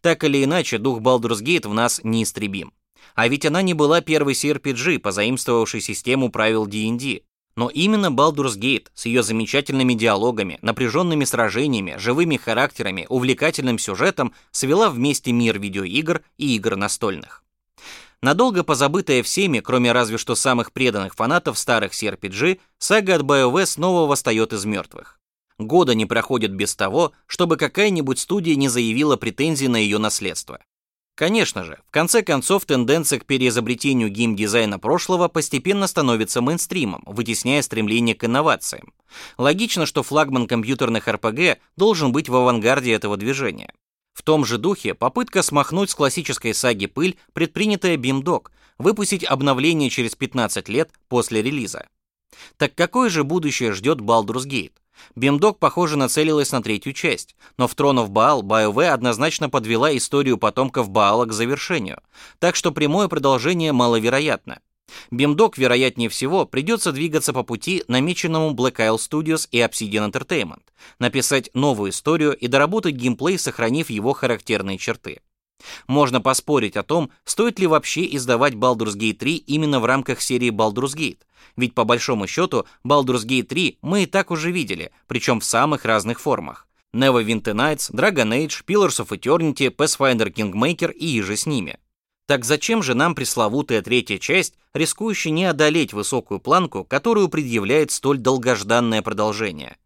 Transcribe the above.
Так или иначе, дух Baldur's Gate в нас неистребим. А ведь она не была первой CRPG, позаимствовавшей систему правил D&D. Но именно Baldur's Gate с ее замечательными диалогами, напряженными сражениями, живыми характерами, увлекательным сюжетом свела вместе мир видеоигр и игр настольных. Надолго позабытая всеми, кроме разве что самых преданных фанатов старых CRPG, сага от BioWare снова восстает из мертвых. Года не проходит без того, чтобы какая-нибудь студия не заявила претензии на ее наследство. Конечно же, в конце концов тенденция к переизобретению геймдизайна прошлого постепенно становится мейнстримом, вытесняя стремление к инновациям. Логично, что флагман компьютерных RPG должен быть в авангарде этого движения. В том же духе попытка смахнуть с классической саги пыль, предпринятая BeamDog, выпустить обновление через 15 лет после релиза. Так какое же будущее ждет Baldur's Gate? Бимдог, похоже, нацелилась на третью часть, но в of Baal BioWare однозначно подвела историю потомков Баала к завершению, так что прямое продолжение маловероятно. Бимдог, вероятнее всего, придется двигаться по пути, намеченному Black Isle Studios и Obsidian Entertainment, написать новую историю и доработать геймплей, сохранив его характерные черты. Можно поспорить о том, стоит ли вообще издавать Baldur's Gate 3 именно в рамках серии Baldur's Gate, ведь по большому счету Baldur's Gate 3 мы и так уже видели, причем в самых разных формах. Neverwinter Nights, Dragon Age, Pillars of Eternity, Pathfinder Kingmaker и иже с ними. Так зачем же нам пресловутая третья часть, рискующая не одолеть высокую планку, которую предъявляет столь долгожданное продолжение?